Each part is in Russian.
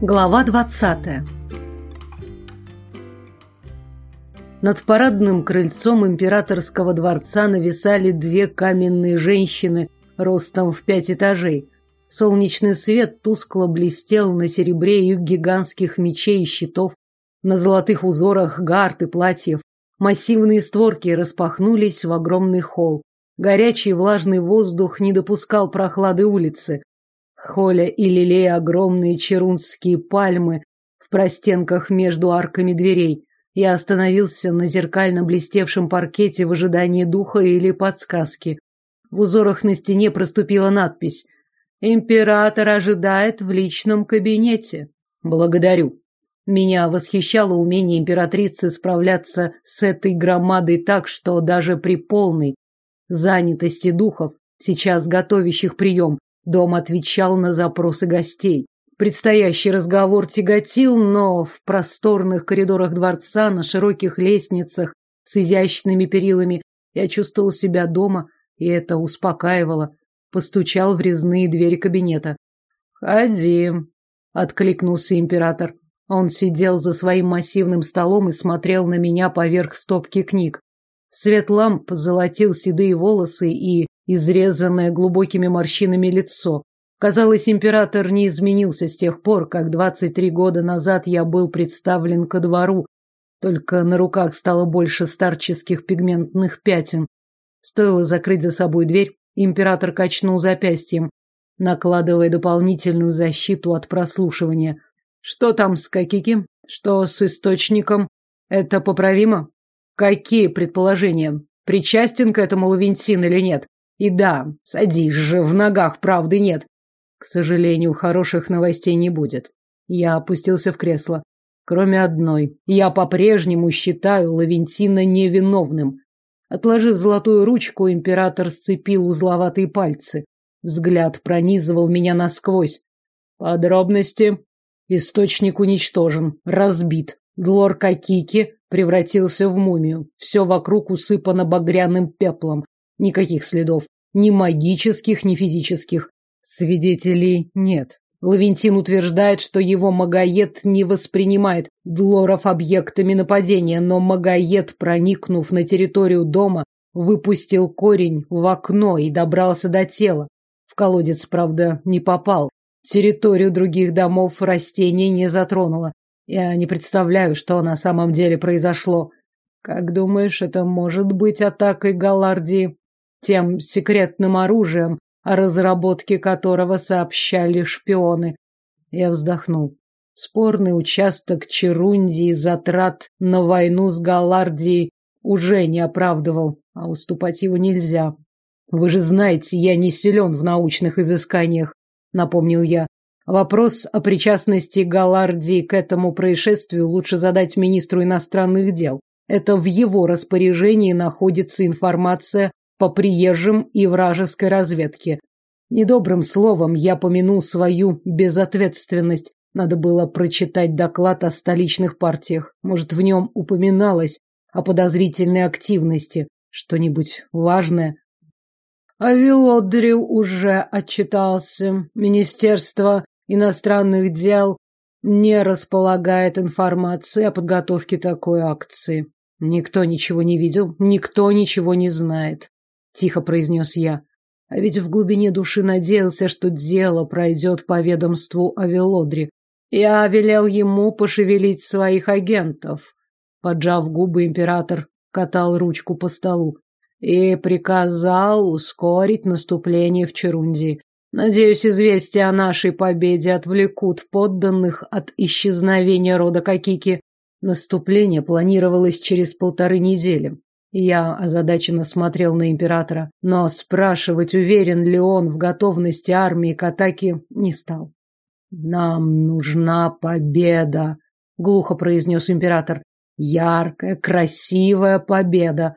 Глава 20. Над парадным крыльцом императорского дворца нависали две каменные женщины ростом в пять этажей. Солнечный свет тускло блестел на серебре их гигантских мечей и щитов, на золотых узорах гард и платьев. Массивные створки распахнулись в огромный холл. Горячий влажный воздух не допускал прохлады улицы. Холя и лелея огромные черунские пальмы в простенках между арками дверей. Я остановился на зеркально блестевшем паркете в ожидании духа или подсказки. В узорах на стене проступила надпись «Император ожидает в личном кабинете». Благодарю. Меня восхищало умение императрицы справляться с этой громадой так, что даже при полной занятости духов, сейчас готовящих прием, Дом отвечал на запросы гостей. Предстоящий разговор тяготил, но в просторных коридорах дворца, на широких лестницах с изящными перилами я чувствовал себя дома, и это успокаивало. Постучал в резные двери кабинета. «Ходи», — откликнулся император. Он сидел за своим массивным столом и смотрел на меня поверх стопки книг. Свет ламп золотил седые волосы и изрезанное глубокими морщинами лицо. Казалось, император не изменился с тех пор, как 23 года назад я был представлен ко двору, только на руках стало больше старческих пигментных пятен. Стоило закрыть за собой дверь, император качнул запястьем, накладывая дополнительную защиту от прослушивания. Что там с Какики? Что с источником? Это поправимо? Какие предположения? Причастен к этому Лавентин или нет? И да, садись же, в ногах правды нет. К сожалению, хороших новостей не будет. Я опустился в кресло. Кроме одной. Я по-прежнему считаю Лавентина невиновным. Отложив золотую ручку, император сцепил узловатые пальцы. Взгляд пронизывал меня насквозь. Подробности. Источник уничтожен, разбит. Глор Какики превратился в мумию. Все вокруг усыпано багряным пеплом. Никаких следов. Ни магических, ни физических. Свидетелей нет. Лавентин утверждает, что его Магаед не воспринимает Длоров объектами нападения, но Магаед, проникнув на территорию дома, выпустил корень в окно и добрался до тела. В колодец, правда, не попал. Территорию других домов растение не затронуло. Я не представляю, что на самом деле произошло. Как думаешь, это может быть атакой Галардии? тем секретным оружием, о разработке которого сообщали шпионы. Я вздохнул. Спорный участок Черундии затрат на войну с Галардией уже не оправдывал, а уступать его нельзя. Вы же знаете, я не силен в научных изысканиях, напомнил я. Вопрос о причастности Галардии к этому происшествию лучше задать министру иностранных дел. Это в его распоряжении находится информация по приезжим и вражеской разведке. Недобрым словом я помянул свою безответственность. Надо было прочитать доклад о столичных партиях. Может, в нем упоминалось о подозрительной активности. Что-нибудь важное? А Вилодрил уже отчитался. Министерство иностранных дел не располагает информацией о подготовке такой акции. Никто ничего не видел, никто ничего не знает тихо произнес я. А ведь в глубине души надеялся, что дело пройдет по ведомству Авелодри. Я велел ему пошевелить своих агентов. Поджав губы, император катал ручку по столу и приказал ускорить наступление в Черунди. Надеюсь, известия о нашей победе отвлекут подданных от исчезновения рода Какики. Наступление планировалось через полторы недели. Я озадаченно смотрел на императора, но спрашивать, уверен ли он в готовности армии к атаке, не стал. «Нам нужна победа», — глухо произнес император. «Яркая, красивая победа.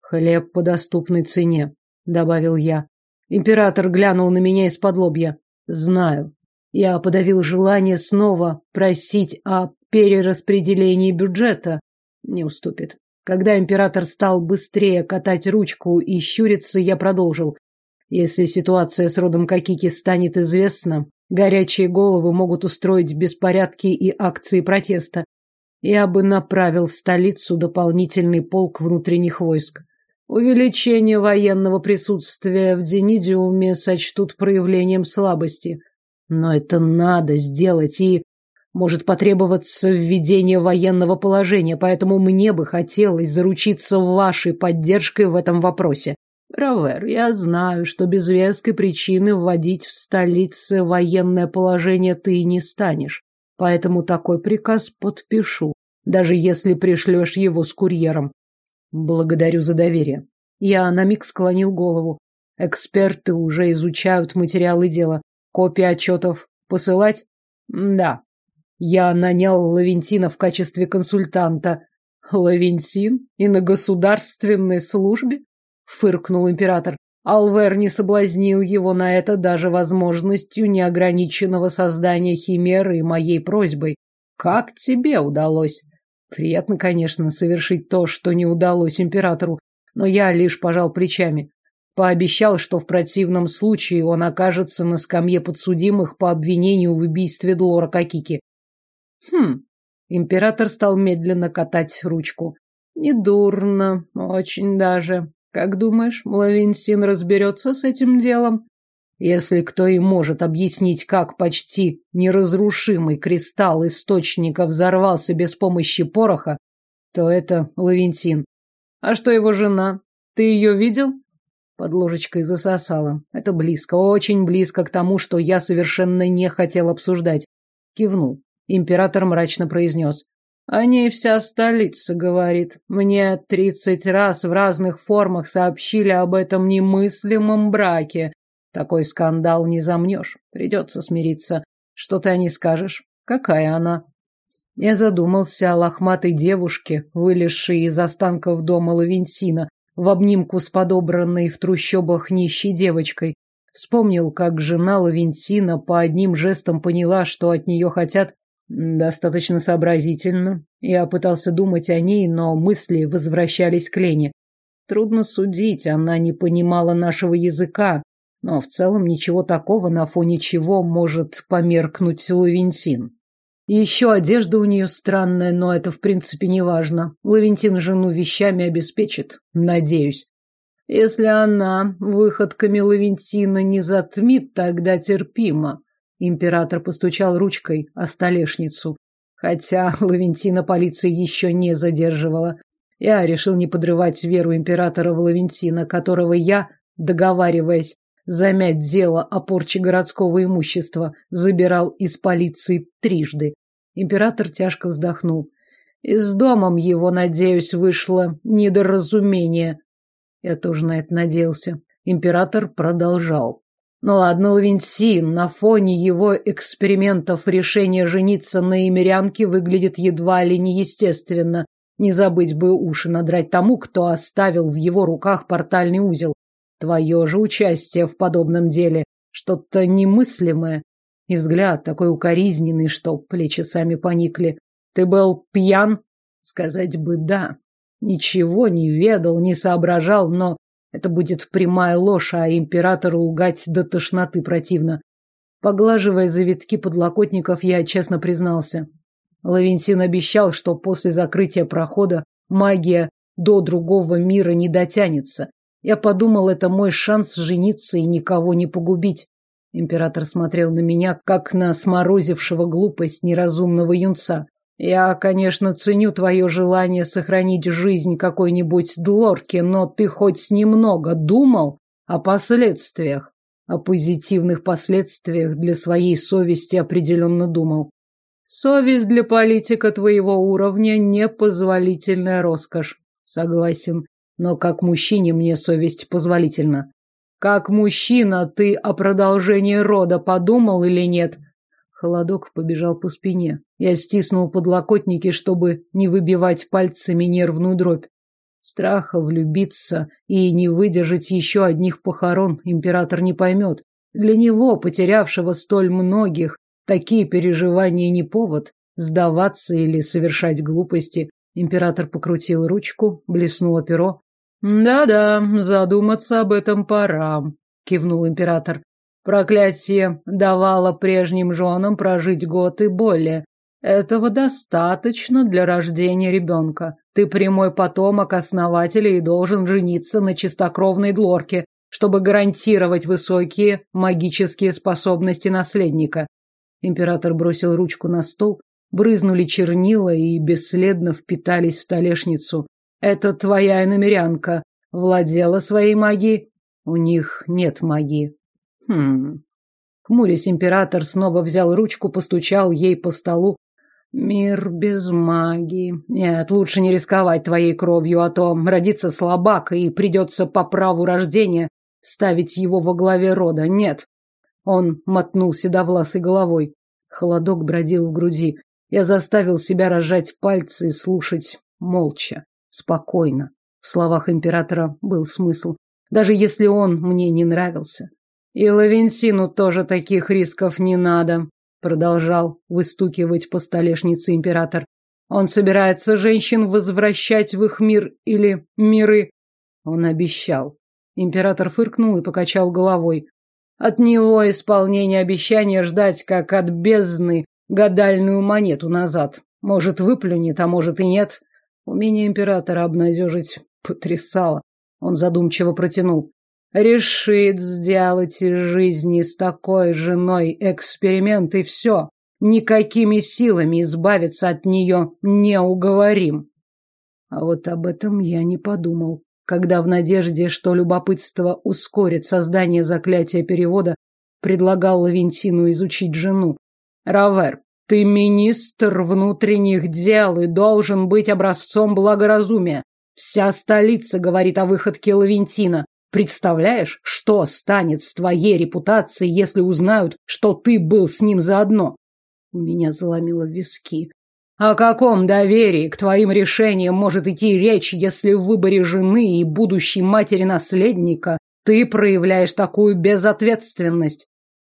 Хлеб по доступной цене», — добавил я. Император глянул на меня из-под лобья. «Знаю». Я подавил желание снова просить о перераспределении бюджета. Не уступит. Когда император стал быстрее катать ручку и щуриться, я продолжил. Если ситуация с родом Кокики станет известна, горячие головы могут устроить беспорядки и акции протеста. Я бы направил в столицу дополнительный полк внутренних войск. Увеличение военного присутствия в Денидиуме сочтут проявлением слабости. Но это надо сделать, и может потребоваться введение военного положения, поэтому мне бы хотелось заручиться вашей поддержкой в этом вопросе. Равер, я знаю, что без веской причины вводить в столице военное положение ты не станешь. Поэтому такой приказ подпишу, даже если пришлешь его с курьером. Благодарю за доверие. Я на миг склонил голову. Эксперты уже изучают материалы дела. Копии отчетов посылать? Да. Я нанял Лавентина в качестве консультанта. Лавентин? И на государственной службе? фыркнул император. Алвер не соблазнил его на это даже возможностью неограниченного создания химеры и моей просьбой. Как тебе удалось? Приятно, конечно, совершить то, что не удалось императору, но я лишь пожал плечами. Пообещал, что в противном случае он окажется на скамье подсудимых по обвинению в убийстве Длора Кокики. Хм. Император стал медленно катать ручку. Недурно, очень даже. Как думаешь, Лавинсин разберется с этим делом? Если кто и может объяснить, как почти неразрушимый кристалл источника взорвался без помощи пороха, то это Лавентин. А что его жена? Ты ее видел? Под ложечкой засосала. Это близко, очень близко к тому, что я совершенно не хотел обсуждать. Кивнул. Император мрачно произнес. О ней вся столица говорит. Мне тридцать раз в разных формах сообщили об этом немыслимом браке. Такой скандал не замнешь. Придется смириться. Что ты о ней скажешь? Какая она? Я задумался о лохматой девушке, вылезшей из останков дома Лавентина, в обнимку с подобранной в трущобах нищей девочкой. Вспомнил, как жена Лавентина по одним жестам поняла, что от нее хотят, Достаточно сообразительно. Я пытался думать о ней, но мысли возвращались к Лене. Трудно судить, она не понимала нашего языка, но в целом ничего такого, на фоне чего может померкнуть Лавентин. Еще одежда у нее странная, но это в принципе не важно. Лавентин жену вещами обеспечит, надеюсь. Если она выходками Лавентина не затмит, тогда терпимо. Император постучал ручкой о столешницу. Хотя Лавентина полиция еще не задерживала. Я решил не подрывать веру императора в Лавентина, которого я, договариваясь замять дело о порче городского имущества, забирал из полиции трижды. Император тяжко вздохнул. И с домом его, надеюсь, вышло недоразумение. Я тоже на это надеялся. Император продолжал. Ну ладно, Лавенсин, на фоне его экспериментов решение жениться на имерянке выглядит едва ли неестественно. Не забыть бы уши надрать тому, кто оставил в его руках портальный узел. Твое же участие в подобном деле что-то немыслимое. И взгляд такой укоризненный, что плечи сами поникли. Ты был пьян? Сказать бы да. Ничего не ведал, не соображал, но это будет прямая ложь, а императору лгать до тошноты противно. Поглаживая завитки подлокотников, я честно признался. Лавентин обещал, что после закрытия прохода магия до другого мира не дотянется. Я подумал, это мой шанс жениться и никого не погубить. Император смотрел на меня, как на сморозившего глупость неразумного юнца. Я, конечно, ценю твое желание сохранить жизнь какой-нибудь Длорки, но ты хоть немного думал о последствиях? О позитивных последствиях для своей совести определенно думал. Совесть для политика твоего уровня – непозволительная роскошь. Согласен. Но как мужчине мне совесть позволительна. Как мужчина ты о продолжении рода подумал или нет? Холодок побежал по спине. Я стиснул подлокотники, чтобы не выбивать пальцами нервную дробь. Страха влюбиться и не выдержать еще одних похорон император не поймет. Для него, потерявшего столь многих, такие переживания не повод сдаваться или совершать глупости. Император покрутил ручку, блеснуло перо. Да-да, задуматься об этом пора. кивнул император. Проклятие давало прежним женам прожить год и более. Этого достаточно для рождения ребенка. Ты прямой потомок основателя и должен жениться на чистокровной Длорке, чтобы гарантировать высокие магические способности наследника. Император бросил ручку на стол, брызнули чернила и бесследно впитались в столешницу. Это твоя иномерянка. Владела своей магией? У них нет магии. Хм. Хмурясь, император снова взял ручку, постучал ей по столу. Мир без магии. Нет, лучше не рисковать твоей кровью, а то родится слабак, и придется по праву рождения ставить его во главе рода. Нет. Он мотнул седовласой головой. Холодок бродил в груди. Я заставил себя разжать пальцы и слушать молча, спокойно. В словах императора был смысл, даже если он мне не нравился. И Лавенсину тоже таких рисков не надо, продолжал выстукивать по столешнице император. Он собирается женщин возвращать в их мир или миры. Он обещал. Император фыркнул и покачал головой. От него исполнение обещания ждать, как от бездны, гадальную монету назад. Может, выплюнет, а может и нет. Умение императора обнадежить потрясало. Он задумчиво протянул решит сделать из жизни с такой женой эксперимент и все. Никакими силами избавиться от нее не уговорим. А вот об этом я не подумал, когда в надежде, что любопытство ускорит создание заклятия перевода, предлагал Лавентину изучить жену. Равер, ты министр внутренних дел и должен быть образцом благоразумия. Вся столица говорит о выходке Лавентина. Представляешь, что станет с твоей репутацией, если узнают, что ты был с ним заодно? У меня заломило виски. О каком доверии к твоим решениям может идти речь, если в выборе жены и будущей матери наследника ты проявляешь такую безответственность?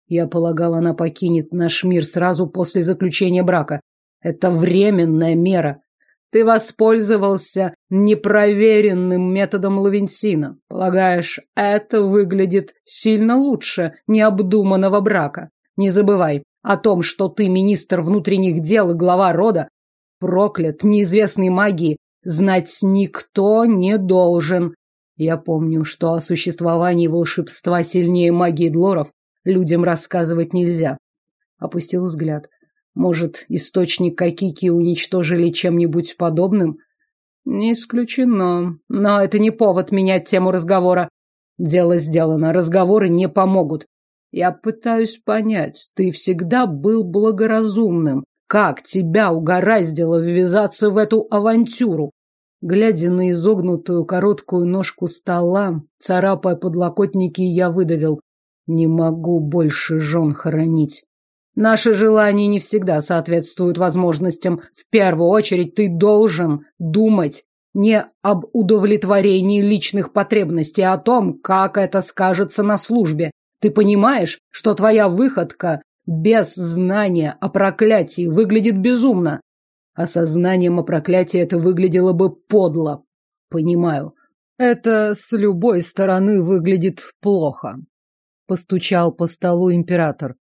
Я полагал, она покинет наш мир сразу после заключения брака. Это временная мера. Ты воспользовался непроверенным методом Лавенсина. Полагаешь, это выглядит сильно лучше необдуманного брака. Не забывай о том, что ты министр внутренних дел и глава рода. Проклят неизвестной магии. Знать никто не должен. Я помню, что о существовании волшебства сильнее магии Длоров людям рассказывать нельзя. Опустил взгляд. Может, источник Кайкики уничтожили чем-нибудь подобным? Не исключено. Но это не повод менять тему разговора. Дело сделано, разговоры не помогут. Я пытаюсь понять, ты всегда был благоразумным. Как тебя угораздило ввязаться в эту авантюру? Глядя на изогнутую короткую ножку стола, царапая подлокотники, я выдавил. Не могу больше жен хоронить. Наши желания не всегда соответствуют возможностям. В первую очередь ты должен думать не об удовлетворении личных потребностей, а о том, как это скажется на службе. Ты понимаешь, что твоя выходка без знания о проклятии выглядит безумно? Осознанием о проклятии это выглядело бы подло. Понимаю. Это с любой стороны выглядит плохо. Постучал по столу император.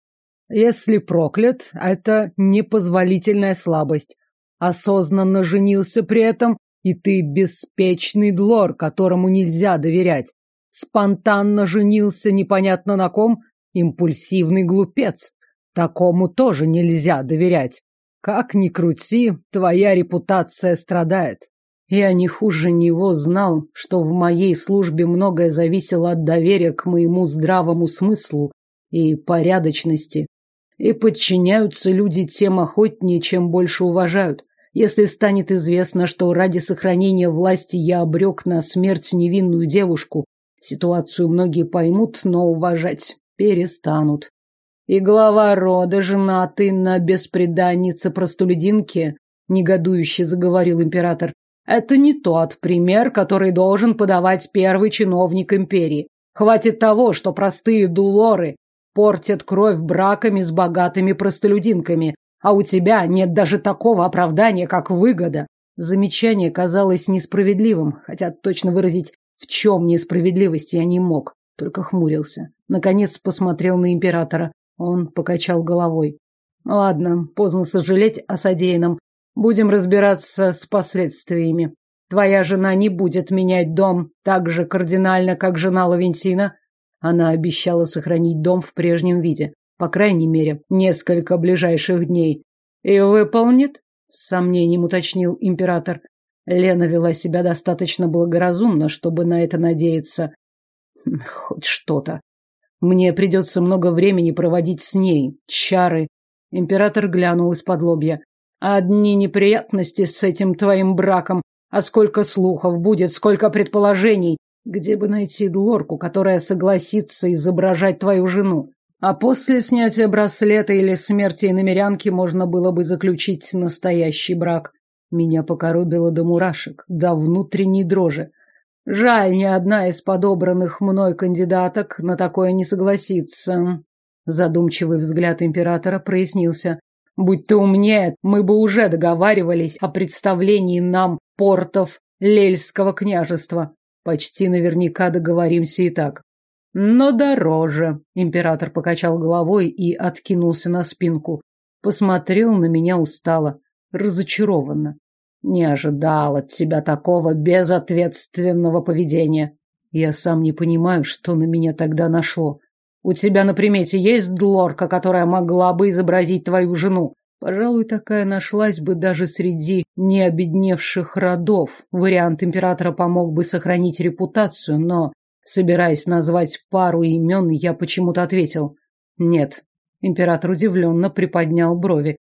Если проклят, это непозволительная слабость. Осознанно женился при этом, и ты беспечный длор, которому нельзя доверять. Спонтанно женился непонятно на ком, импульсивный глупец. Такому тоже нельзя доверять. Как ни крути, твоя репутация страдает. Я не хуже него знал, что в моей службе многое зависело от доверия к моему здравому смыслу и порядочности. И подчиняются люди тем охотнее, чем больше уважают. Если станет известно, что ради сохранения власти я обрек на смерть невинную девушку, ситуацию многие поймут, но уважать перестанут. И глава рода, женатый на беспреданнице-простолюдинке, негодующе заговорил император, это не тот пример, который должен подавать первый чиновник империи. Хватит того, что простые дулоры портят кровь браками с богатыми простолюдинками, а у тебя нет даже такого оправдания, как выгода. Замечание казалось несправедливым, хотя точно выразить, в чем несправедливость я не мог, только хмурился. Наконец посмотрел на императора. Он покачал головой. Ладно, поздно сожалеть о содеянном. Будем разбираться с последствиями. Твоя жена не будет менять дом так же кардинально, как жена Лавентина. Она обещала сохранить дом в прежнем виде. По крайней мере, несколько ближайших дней. И выполнит? С сомнением уточнил император. Лена вела себя достаточно благоразумно, чтобы на это надеяться. Хоть что-то. Мне придется много времени проводить с ней. Чары. Император глянул из-под лобья. Одни неприятности с этим твоим браком. А сколько слухов будет, сколько предположений. Где бы найти Длорку, которая согласится изображать твою жену? А после снятия браслета или смерти иномерянки можно было бы заключить настоящий брак. Меня покоробило до мурашек, до внутренней дрожи. Жаль, ни одна из подобранных мной кандидаток на такое не согласится. Задумчивый взгляд императора прояснился. Будь ты умнее, мы бы уже договаривались о представлении нам портов Лельского княжества. Почти наверняка договоримся и так. Но дороже. Император покачал головой и откинулся на спинку. Посмотрел на меня устало разочарованно. Не ожидал от тебя такого безответственного поведения. Я сам не понимаю, что на меня тогда нашло. У тебя на примете есть Длорка, которая могла бы изобразить твою жену? Пожалуй, такая нашлась бы даже среди необедневших родов. Вариант императора помог бы сохранить репутацию, но, собираясь назвать пару имен, я почему-то ответил «нет». Император удивленно приподнял брови.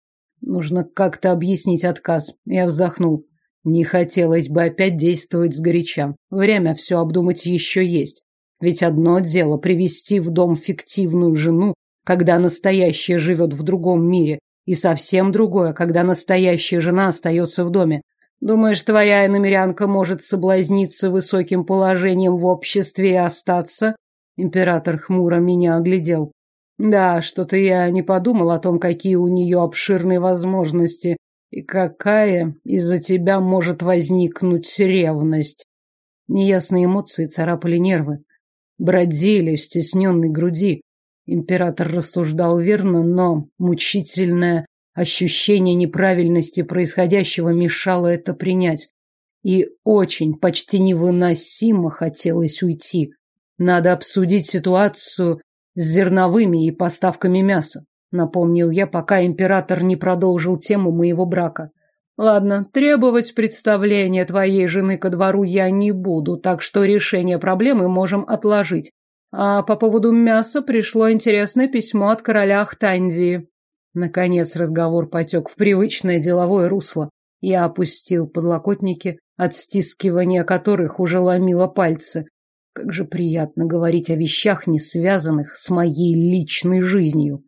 Нужно как-то объяснить отказ. Я вздохнул. Не хотелось бы опять действовать сгоряча. Время все обдумать еще есть. Ведь одно дело привести в дом фиктивную жену, когда настоящая живет в другом мире, и совсем другое, когда настоящая жена остается в доме. Думаешь, твоя иномерянка может соблазниться высоким положением в обществе и остаться? Император хмуро меня оглядел. Да, что-то я не подумал о том, какие у нее обширные возможности и какая из-за тебя может возникнуть ревность. Неясные эмоции царапали нервы, бродили в стесненной груди. Император рассуждал верно, но мучительное ощущение неправильности происходящего мешало это принять. И очень, почти невыносимо хотелось уйти. Надо обсудить ситуацию с зерновыми и поставками мяса, напомнил я, пока император не продолжил тему моего брака. Ладно, требовать представления твоей жены ко двору я не буду, так что решение проблемы можем отложить. А по поводу мяса пришло интересное письмо от короля Ахтандии. Наконец разговор потек в привычное деловое русло. Я опустил подлокотники, от стискивания которых уже ломило пальцы. Как же приятно говорить о вещах, не связанных с моей личной жизнью.